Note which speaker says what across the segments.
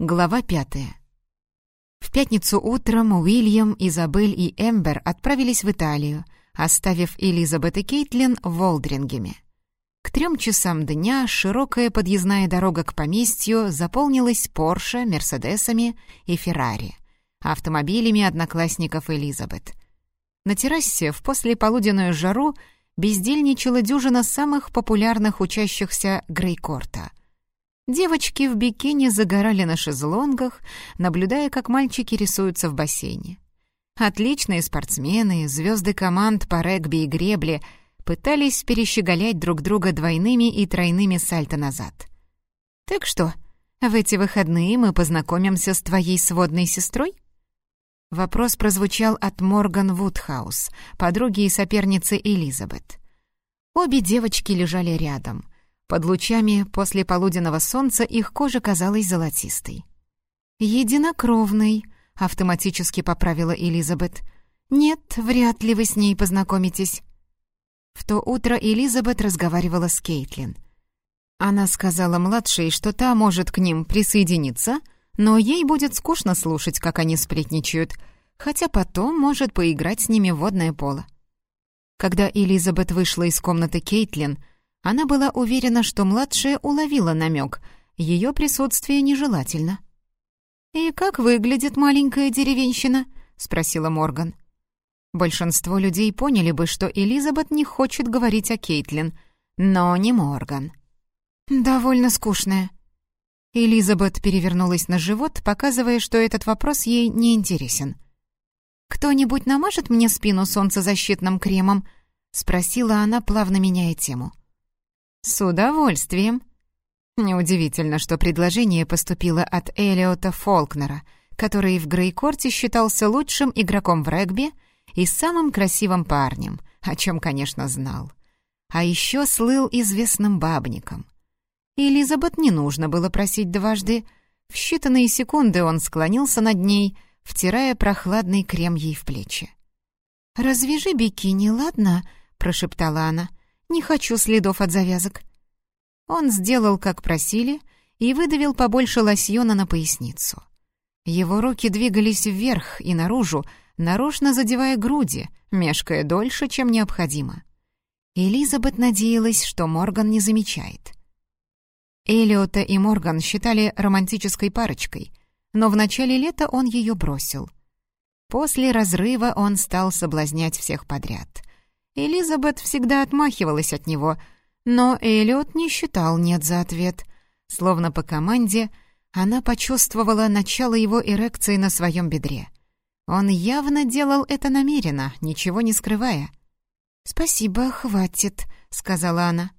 Speaker 1: Глава пятая. В пятницу утром Уильям, Изабель и Эмбер отправились в Италию, оставив Элизабет и Кейтлин в Волдрингеме. К трем часам дня широкая подъездная дорога к поместью заполнилась Порше, Мерседесами и Феррари, автомобилями одноклассников Элизабет. На террасе в послеполуденную жару бездельничала дюжина самых популярных учащихся Грейкорта — Девочки в бикини загорали на шезлонгах, наблюдая, как мальчики рисуются в бассейне. Отличные спортсмены, звезды команд по регби и гребле пытались перещеголять друг друга двойными и тройными сальто назад. «Так что, в эти выходные мы познакомимся с твоей сводной сестрой?» Вопрос прозвучал от Морган Вудхаус, подруги и соперницы Элизабет. Обе девочки лежали рядом — под лучами после полуденного солнца их кожа казалась золотистой. «Единокровный», — автоматически поправила Элизабет. «Нет, вряд ли вы с ней познакомитесь». В то утро Элизабет разговаривала с Кейтлин. Она сказала младшей, что та может к ним присоединиться, но ей будет скучно слушать, как они сплетничают, хотя потом может поиграть с ними в водное поло. Когда Элизабет вышла из комнаты Кейтлин — она была уверена, что младшая уловила намек. Ее присутствие нежелательно. «И как выглядит маленькая деревенщина?» — спросила Морган. Большинство людей поняли бы, что Элизабет не хочет говорить о Кейтлин, но не Морган. «Довольно скучная». Элизабет перевернулась на живот, показывая, что этот вопрос ей не интересен. «Кто-нибудь намажет мне спину солнцезащитным кремом?» — спросила она, плавно меняя тему. «С удовольствием». Неудивительно, что предложение поступило от Элиота Фолкнера, который в Грейкорте считался лучшим игроком в регби и самым красивым парнем, о чем, конечно, знал. А еще слыл известным бабником. Элизабет не нужно было просить дважды. В считанные секунды он склонился над ней, втирая прохладный крем ей в плечи. «Развяжи бикини, ладно?» — прошептала она. Не хочу следов от завязок». Он сделал, как просили, и выдавил побольше лосьона на поясницу. Его руки двигались вверх и наружу, нарочно задевая груди, мешкая дольше, чем необходимо. Элизабет надеялась, что Морган не замечает. Элиота и Морган считали романтической парочкой, но в начале лета он ее бросил. После разрыва он стал соблазнять всех подряд — Элизабет всегда отмахивалась от него, но Эллиот не считал «нет» за ответ. Словно по команде, она почувствовала начало его эрекции на своем бедре. Он явно делал это намеренно, ничего не скрывая. «Спасибо, хватит», — сказала она.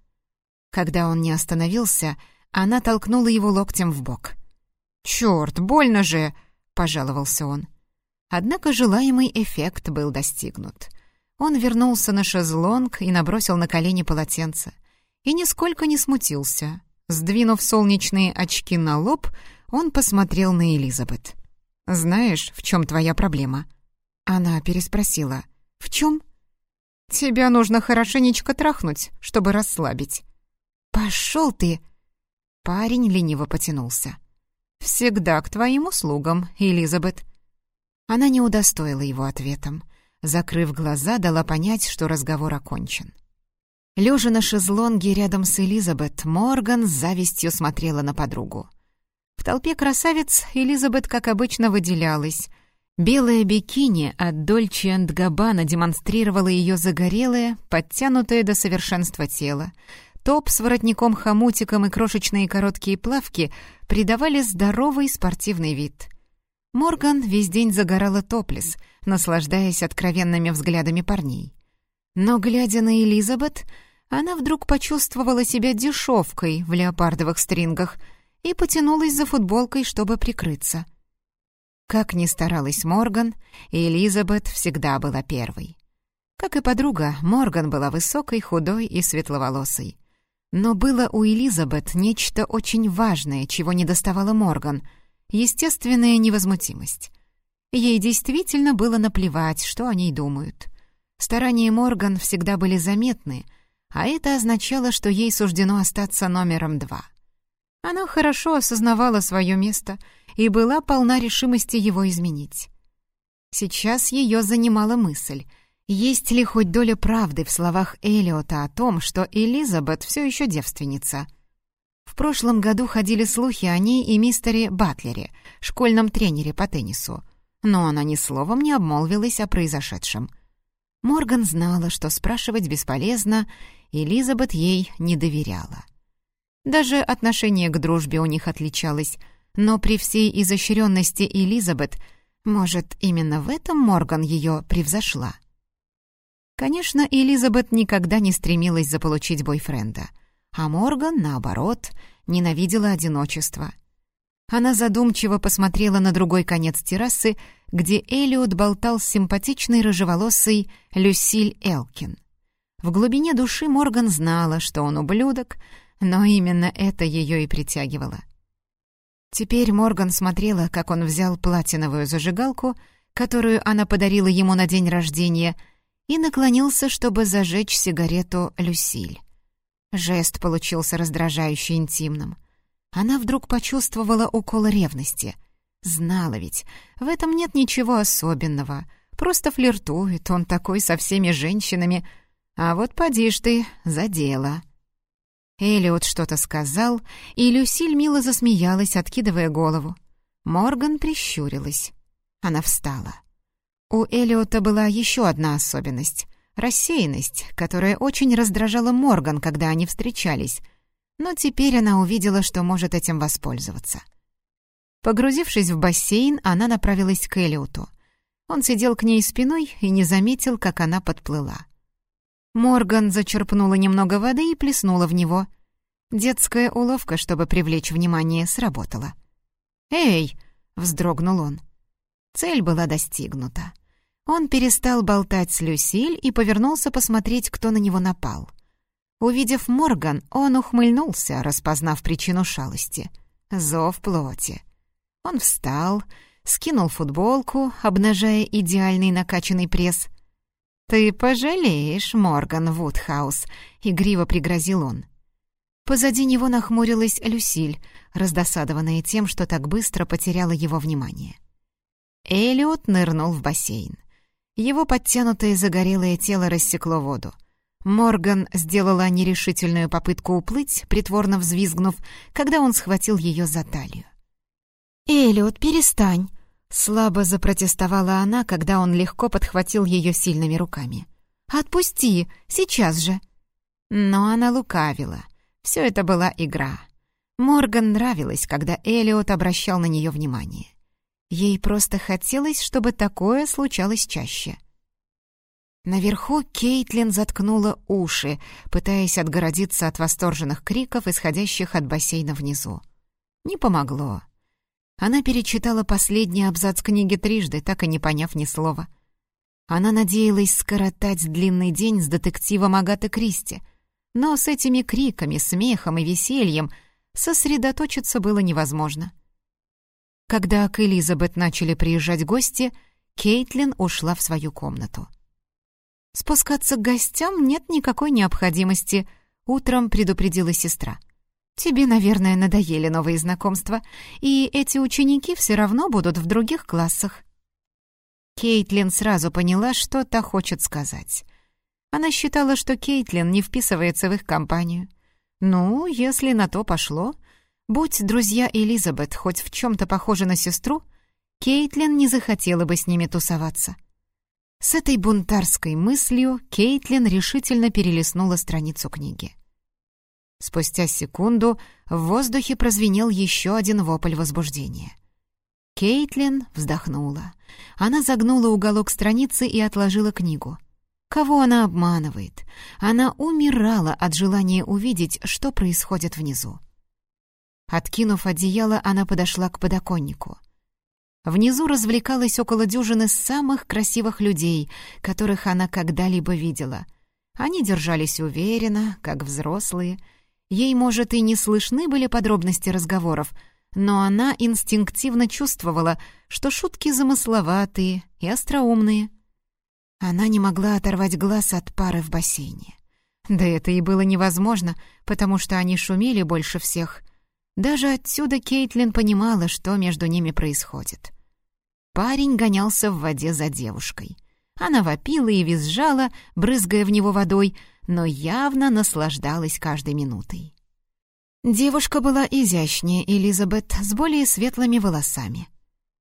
Speaker 1: Когда он не остановился, она толкнула его локтем в бок. «Чёрт, больно же!» — пожаловался он. Однако желаемый эффект был достигнут. Он вернулся на шезлонг и набросил на колени полотенце. И нисколько не смутился. Сдвинув солнечные очки на лоб, он посмотрел на Элизабет. «Знаешь, в чем твоя проблема?» Она переспросила. «В чем?» «Тебя нужно хорошенечко трахнуть, чтобы расслабить». «Пошел ты!» Парень лениво потянулся. «Всегда к твоим услугам, Элизабет». Она не удостоила его ответом. Закрыв глаза, дала понять, что разговор окончен. Лежа на шезлонге рядом с Элизабет, Морган с завистью смотрела на подругу. В толпе красавиц Элизабет, как обычно, выделялась. Белое бикини от Дольче энд Габбана демонстрировало ее загорелое, подтянутое до совершенства тело. Топ с воротником-хомутиком и крошечные короткие плавки придавали здоровый спортивный вид. Морган весь день загорала топлес — наслаждаясь откровенными взглядами парней. Но, глядя на Элизабет, она вдруг почувствовала себя дешевкой в леопардовых стрингах и потянулась за футболкой, чтобы прикрыться. Как ни старалась Морган, Элизабет всегда была первой. Как и подруга, Морган была высокой, худой и светловолосой. Но было у Элизабет нечто очень важное, чего не доставала Морган — естественная невозмутимость. Ей действительно было наплевать, что о ней думают. Старания Морган всегда были заметны, а это означало, что ей суждено остаться номером два. Она хорошо осознавала свое место и была полна решимости его изменить. Сейчас ее занимала мысль, есть ли хоть доля правды в словах Элиота о том, что Элизабет все еще девственница. В прошлом году ходили слухи о ней и мистере Батлере, школьном тренере по теннису, но она ни словом не обмолвилась о произошедшем. Морган знала, что спрашивать бесполезно, Элизабет ей не доверяла. Даже отношение к дружбе у них отличалось, но при всей изощренности Элизабет, может, именно в этом Морган ее превзошла. Конечно, Элизабет никогда не стремилась заполучить бойфренда, а Морган, наоборот, ненавидела одиночество. Она задумчиво посмотрела на другой конец террасы, где Элиот болтал с симпатичной рыжеволосой Люсиль Элкин. В глубине души Морган знала, что он ублюдок, но именно это ее и притягивало. Теперь Морган смотрела, как он взял платиновую зажигалку, которую она подарила ему на день рождения, и наклонился, чтобы зажечь сигарету Люсиль. Жест получился раздражающе интимным. Она вдруг почувствовала укол ревности. Знала ведь, в этом нет ничего особенного. Просто флиртует он такой со всеми женщинами. А вот поди ж ты, за дело. Элиот что-то сказал, и Люсиль мило засмеялась, откидывая голову. Морган прищурилась. Она встала. У Элиота была еще одна особенность — рассеянность, которая очень раздражала Морган, когда они встречались, но теперь она увидела, что может этим воспользоваться. Погрузившись в бассейн, она направилась к Элиоту. Он сидел к ней спиной и не заметил, как она подплыла. Морган зачерпнула немного воды и плеснула в него. Детская уловка, чтобы привлечь внимание, сработала. «Эй!» — вздрогнул он. Цель была достигнута. Он перестал болтать с Люсиль и повернулся посмотреть, кто на него напал. Увидев Морган, он ухмыльнулся, распознав причину шалости. Зов плоти. Он встал, скинул футболку, обнажая идеальный накачанный пресс, «Ты пожалеешь, Морган Вудхаус», — игриво пригрозил он. Позади него нахмурилась Люсиль, раздосадованная тем, что так быстро потеряла его внимание. Элиот нырнул в бассейн. Его подтянутое загорелое тело рассекло воду. Морган сделала нерешительную попытку уплыть, притворно взвизгнув, когда он схватил ее за талию. «Элиот, перестань!» Слабо запротестовала она, когда он легко подхватил ее сильными руками. «Отпусти! Сейчас же!» Но она лукавила. Все это была игра. Морган нравилось, когда Элиот обращал на нее внимание. Ей просто хотелось, чтобы такое случалось чаще. Наверху Кейтлин заткнула уши, пытаясь отгородиться от восторженных криков, исходящих от бассейна внизу. Не помогло. Она перечитала последний абзац книги трижды, так и не поняв ни слова. Она надеялась скоротать длинный день с детективом Агаты Кристи, но с этими криками, смехом и весельем сосредоточиться было невозможно. Когда к Элизабет начали приезжать гости, Кейтлин ушла в свою комнату. «Спускаться к гостям нет никакой необходимости», — утром предупредила сестра. Тебе, наверное, надоели новые знакомства, и эти ученики все равно будут в других классах». Кейтлин сразу поняла, что та хочет сказать. Она считала, что Кейтлин не вписывается в их компанию. Ну, если на то пошло, будь друзья Элизабет хоть в чем-то похожи на сестру, Кейтлин не захотела бы с ними тусоваться. С этой бунтарской мыслью Кейтлин решительно перелистнула страницу книги. Спустя секунду в воздухе прозвенел еще один вопль возбуждения. Кейтлин вздохнула. Она загнула уголок страницы и отложила книгу. Кого она обманывает? Она умирала от желания увидеть, что происходит внизу. Откинув одеяло, она подошла к подоконнику. Внизу развлекалось около дюжины самых красивых людей, которых она когда-либо видела. Они держались уверенно, как взрослые — Ей, может, и не слышны были подробности разговоров, но она инстинктивно чувствовала, что шутки замысловатые и остроумные. Она не могла оторвать глаз от пары в бассейне. Да это и было невозможно, потому что они шумели больше всех. Даже отсюда Кейтлин понимала, что между ними происходит. Парень гонялся в воде за девушкой. Она вопила и визжала, брызгая в него водой, но явно наслаждалась каждой минутой. Девушка была изящнее Элизабет с более светлыми волосами.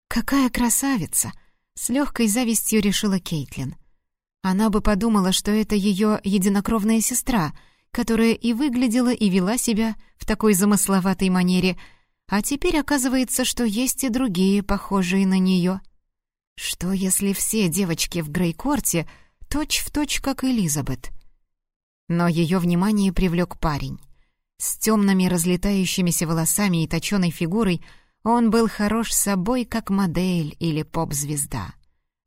Speaker 1: «Какая красавица!» — с легкой завистью решила Кейтлин. Она бы подумала, что это ее единокровная сестра, которая и выглядела, и вела себя в такой замысловатой манере, а теперь оказывается, что есть и другие, похожие на нее. Что, если все девочки в Грейкорте точь-в-точь, как Элизабет? Но ее внимание привлек парень. С темными разлетающимися волосами и точеной фигурой он был хорош собой, как модель или поп-звезда.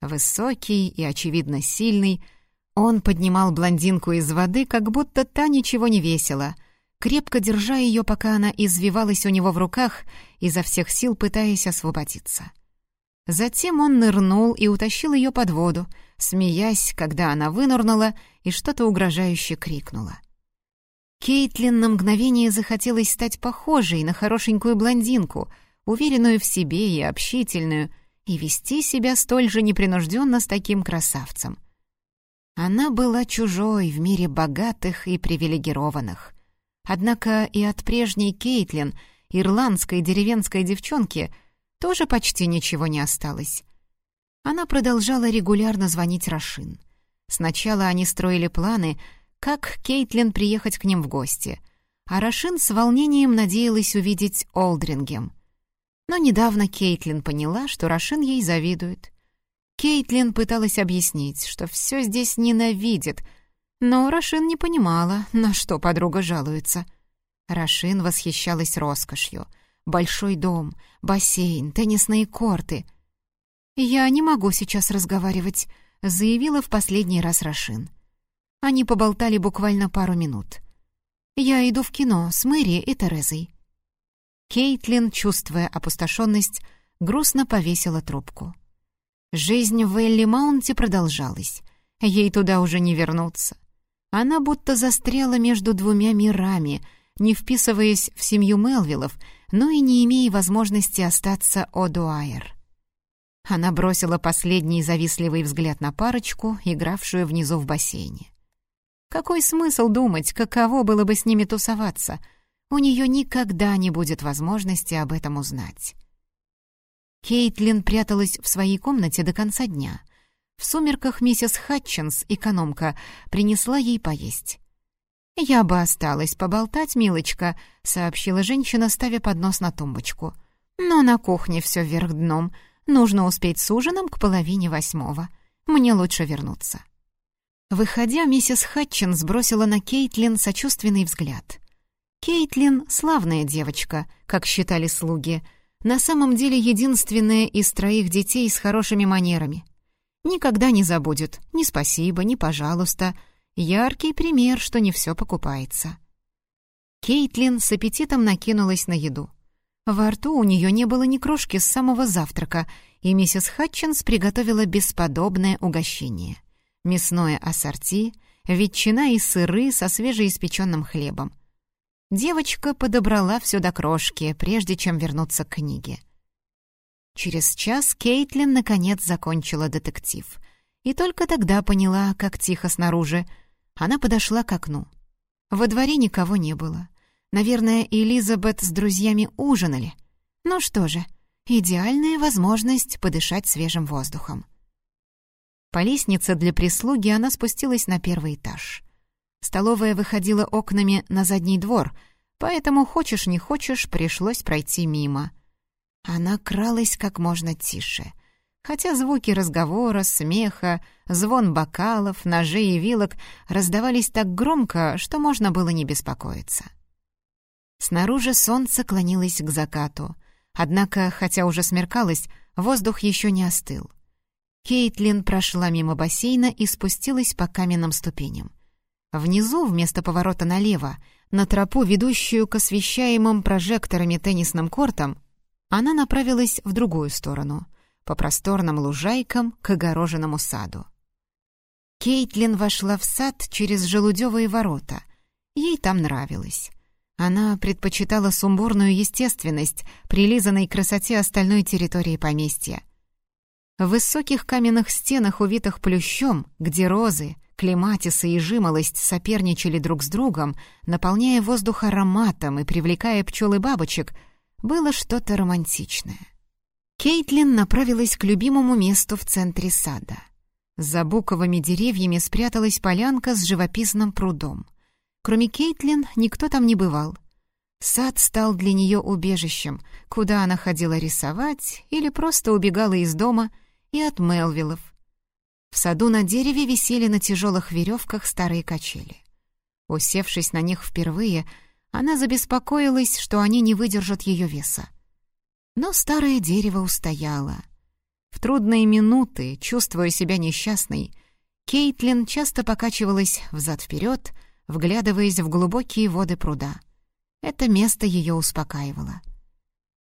Speaker 1: Высокий и, очевидно, сильный, он поднимал блондинку из воды, как будто та ничего не весила, крепко держа ее, пока она извивалась у него в руках, изо всех сил пытаясь освободиться. Затем он нырнул и утащил ее под воду, смеясь, когда она вынырнула и что-то угрожающе крикнула. Кейтлин на мгновение захотелось стать похожей на хорошенькую блондинку, уверенную в себе и общительную, и вести себя столь же непринужденно с таким красавцем. Она была чужой в мире богатых и привилегированных. Однако и от прежней Кейтлин, ирландской деревенской девчонки, тоже почти ничего не осталось. Она продолжала регулярно звонить Рашин. Сначала они строили планы — как Кейтлин приехать к ним в гости, а Рашин с волнением надеялась увидеть Олдрингем. Но недавно Кейтлин поняла, что Рашин ей завидует. Кейтлин пыталась объяснить, что все здесь ненавидит, но Рашин не понимала, на что подруга жалуется. Рашин восхищалась роскошью. Большой дом, бассейн, теннисные корты. «Я не могу сейчас разговаривать», — заявила в последний раз Рашин. Они поболтали буквально пару минут. «Я иду в кино с Мэри и Терезой». Кейтлин, чувствуя опустошенность, грустно повесила трубку. Жизнь в Элли Маунте продолжалась. Ей туда уже не вернуться. Она будто застряла между двумя мирами, не вписываясь в семью Мелвиллов, но и не имея возможности остаться Одуайер. Она бросила последний завистливый взгляд на парочку, игравшую внизу в бассейне. Какой смысл думать, каково было бы с ними тусоваться? У нее никогда не будет возможности об этом узнать. Кейтлин пряталась в своей комнате до конца дня. В сумерках миссис Хатчинс, экономка, принесла ей поесть. «Я бы осталась поболтать, милочка», — сообщила женщина, ставя поднос на тумбочку. «Но на кухне все вверх дном. Нужно успеть с ужином к половине восьмого. Мне лучше вернуться». Выходя, миссис Хатчинс бросила на Кейтлин сочувственный взгляд. Кейтлин — славная девочка, как считали слуги, на самом деле единственная из троих детей с хорошими манерами. Никогда не забудет ни спасибо, ни пожалуйста. Яркий пример, что не все покупается. Кейтлин с аппетитом накинулась на еду. Во рту у нее не было ни крошки с самого завтрака, и миссис Хатчинс приготовила бесподобное угощение — мясное ассорти, ветчина и сыры со свежеиспеченным хлебом. Девочка подобрала все до крошки, прежде чем вернуться к книге. Через час Кейтлин наконец закончила детектив. И только тогда поняла, как тихо снаружи. Она подошла к окну. Во дворе никого не было. Наверное, Элизабет с друзьями ужинали. Ну что же, идеальная возможность подышать свежим воздухом. По лестнице для прислуги она спустилась на первый этаж. Столовая выходила окнами на задний двор, поэтому, хочешь не хочешь, пришлось пройти мимо. Она кралась как можно тише, хотя звуки разговора, смеха, звон бокалов, ножей и вилок раздавались так громко, что можно было не беспокоиться. Снаружи солнце клонилось к закату, однако, хотя уже смеркалось, воздух еще не остыл. Кейтлин прошла мимо бассейна и спустилась по каменным ступеням. Внизу, вместо поворота налево, на тропу, ведущую к освещаемым прожекторами теннисным кортам, она направилась в другую сторону, по просторным лужайкам к огороженному саду. Кейтлин вошла в сад через желудевые ворота. Ей там нравилось. Она предпочитала сумбурную естественность, прилизанной красоте остальной территории поместья. В высоких каменных стенах, увитых плющом, где розы, клематисы и жимолость соперничали друг с другом, наполняя воздух ароматом и привлекая пчел и бабочек, было что-то романтичное. Кейтлин направилась к любимому месту в центре сада. За буковыми деревьями спряталась полянка с живописным прудом — Кроме Кейтлин, никто там не бывал. Сад стал для нее убежищем, куда она ходила рисовать или просто убегала из дома и от Мелвиллов. В саду на дереве висели на тяжелых веревках старые качели. Усевшись на них впервые, она забеспокоилась, что они не выдержат ее веса. Но старое дерево устояло. В трудные минуты, чувствуя себя несчастной, Кейтлин часто покачивалась взад-вперед, вглядываясь в глубокие воды пруда. Это место ее успокаивало.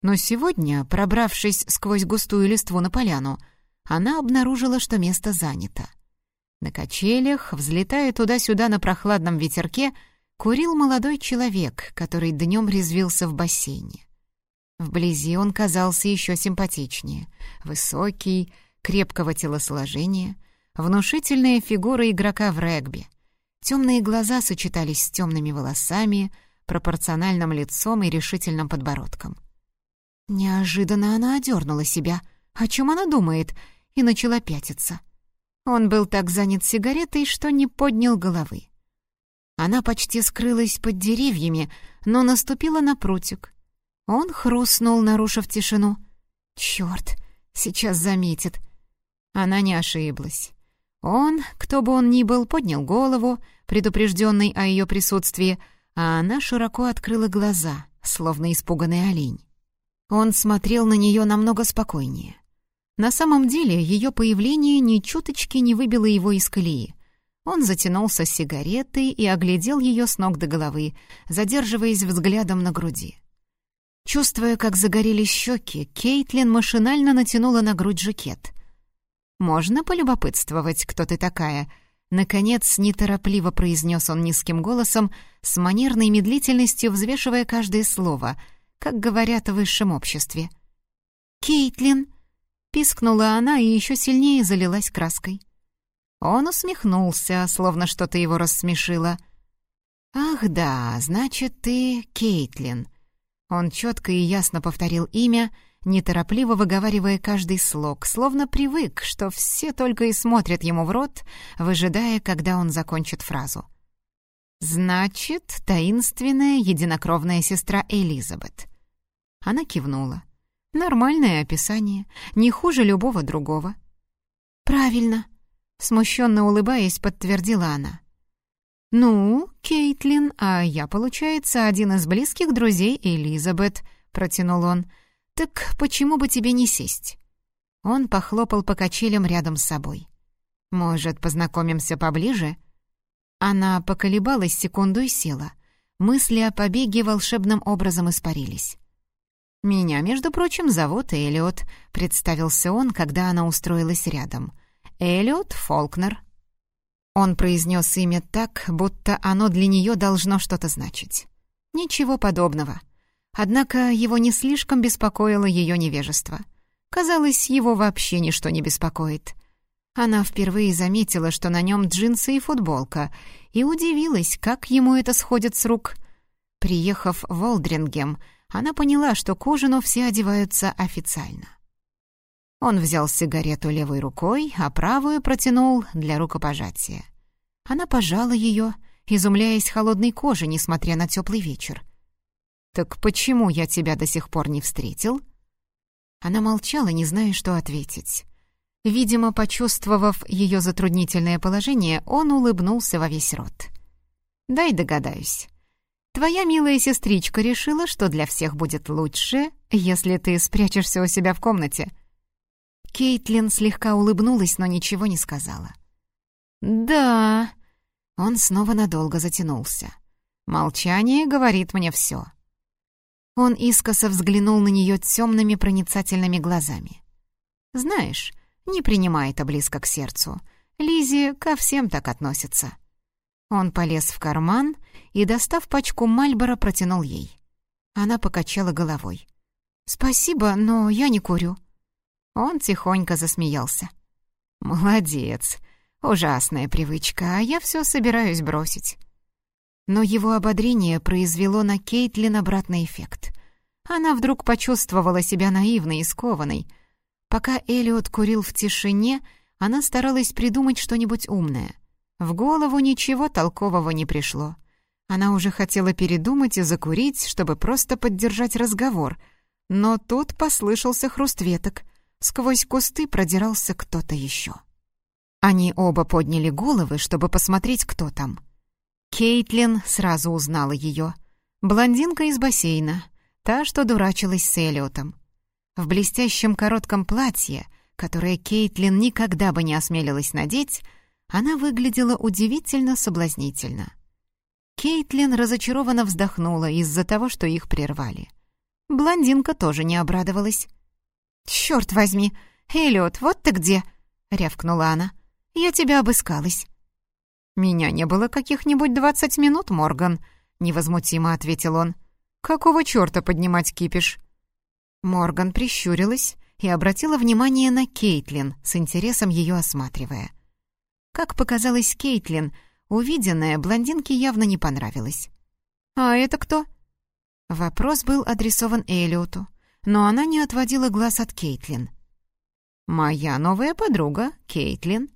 Speaker 1: Но сегодня, пробравшись сквозь густую листву на поляну, она обнаружила, что место занято. На качелях, взлетая туда-сюда на прохладном ветерке, курил молодой человек, который днем резвился в бассейне. Вблизи он казался еще симпатичнее. Высокий, крепкого телосложения, внушительная фигура игрока в регби — Темные глаза сочетались с темными волосами, пропорциональным лицом и решительным подбородком. Неожиданно она одернула себя. О чем она думает? И начала пятиться. Он был так занят сигаретой, что не поднял головы. Она почти скрылась под деревьями, но наступила на прутик. Он хрустнул, нарушив тишину. «Чёрт, сейчас заметит». Она не ошиблась. Он, кто бы он ни был, поднял голову, предупрежденный о ее присутствии, а она широко открыла глаза, словно испуганный олень. Он смотрел на нее намного спокойнее. На самом деле ее появление ни чуточки не выбило его из колеи. Он затянулся сигаретой и оглядел ее с ног до головы, задерживаясь взглядом на груди. Чувствуя, как загорелись щеки, Кейтлин машинально натянула на грудь жакет — «Можно полюбопытствовать, кто ты такая?» Наконец, неторопливо произнес он низким голосом, с манерной медлительностью взвешивая каждое слово, как говорят в высшем обществе. «Кейтлин!» — пискнула она и еще сильнее залилась краской. Он усмехнулся, словно что-то его рассмешило. «Ах да, значит, ты Кейтлин». Он четко и ясно повторил имя — неторопливо выговаривая каждый слог, словно привык, что все только и смотрят ему в рот, выжидая, когда он закончит фразу. «Значит, таинственная единокровная сестра Элизабет». Она кивнула. «Нормальное описание, не хуже любого другого». «Правильно», — смущенно улыбаясь, подтвердила она. «Ну, Кейтлин, а я, получается, один из близких друзей Элизабет», — протянул он, — «Так почему бы тебе не сесть?» Он похлопал по качелям рядом с собой. «Может, познакомимся поближе?» Она поколебалась секунду и села. Мысли о побеге волшебным образом испарились. «Меня, между прочим, зовут Элиот», — представился он, когда она устроилась рядом. «Элиот Фолкнер». Он произнес имя так, будто оно для нее должно что-то значить. «Ничего подобного». Однако его не слишком беспокоило ее невежество. Казалось, его вообще ничто не беспокоит. Она впервые заметила, что на нем джинсы и футболка, и удивилась, как ему это сходит с рук. Приехав в Олдрингем, она поняла, что к ужину все одеваются официально. Он взял сигарету левой рукой, а правую протянул для рукопожатия. Она пожала ее, изумляясь холодной коже, несмотря на теплый вечер. «Так почему я тебя до сих пор не встретил?» Она молчала, не зная, что ответить. Видимо, почувствовав ее затруднительное положение, он улыбнулся во весь рот. «Дай догадаюсь. Твоя милая сестричка решила, что для всех будет лучше, если ты спрячешься у себя в комнате». Кейтлин слегка улыбнулась, но ничего не сказала. «Да...» Он снова надолго затянулся. «Молчание говорит мне все. Он искоса взглянул на нее темными проницательными глазами. «Знаешь, не принимай это близко к сердцу. Лизи ко всем так относится». Он полез в карман и, достав пачку Мальбора, протянул ей. Она покачала головой. «Спасибо, но я не курю». Он тихонько засмеялся. «Молодец. Ужасная привычка, а я все собираюсь бросить». Но его ободрение произвело на Кейтлин обратный эффект. Она вдруг почувствовала себя наивной и скованной. Пока Элиот курил в тишине, она старалась придумать что-нибудь умное. В голову ничего толкового не пришло. Она уже хотела передумать и закурить, чтобы просто поддержать разговор. Но тут послышался хруст веток. Сквозь кусты продирался кто-то еще. Они оба подняли головы, чтобы посмотреть, кто там. Кейтлин сразу узнала ее. Блондинка из бассейна, та, что дурачилась с Элиотом. В блестящем коротком платье, которое Кейтлин никогда бы не осмелилась надеть, она выглядела удивительно соблазнительно. Кейтлин разочарованно вздохнула из-за того, что их прервали. Блондинка тоже не обрадовалась. «Чёрт возьми! Эллиот, вот ты где!» — рявкнула она. «Я тебя обыскалась». «Меня не было каких-нибудь двадцать минут, Морган», — невозмутимо ответил он. «Какого чёрта поднимать кипиш?» Морган прищурилась и обратила внимание на Кейтлин, с интересом её осматривая. Как показалось Кейтлин, увиденное блондинке явно не понравилось. «А это кто?» Вопрос был адресован Элиоту, но она не отводила глаз от Кейтлин. «Моя новая подруга, Кейтлин».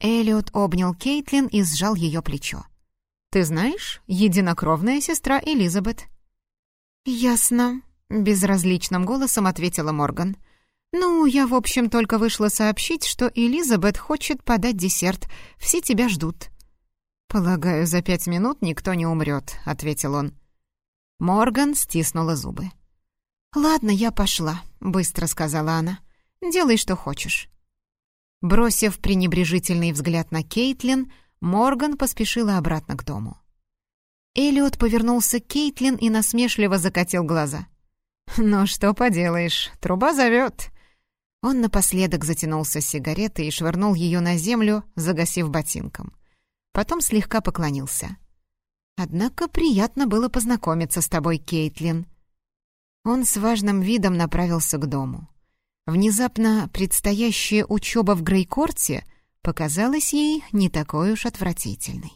Speaker 1: Элиот обнял Кейтлин и сжал ее плечо. «Ты знаешь, единокровная сестра Элизабет». «Ясно», — безразличным голосом ответила Морган. «Ну, я, в общем, только вышла сообщить, что Элизабет хочет подать десерт. Все тебя ждут». «Полагаю, за пять минут никто не умрет», — ответил он. Морган стиснула зубы. «Ладно, я пошла», — быстро сказала она. «Делай, что хочешь». Бросив пренебрежительный взгляд на Кейтлин, Морган поспешила обратно к дому. Элиот повернулся к Кейтлин и насмешливо закатил глаза. «Ну что поделаешь, труба зовет. Он напоследок затянулся сигаретой и швырнул ее на землю, загасив ботинком. Потом слегка поклонился. «Однако приятно было познакомиться с тобой, Кейтлин». Он с важным видом направился к дому. Внезапно предстоящая учеба в Грейкорте показалась ей не такой уж отвратительной.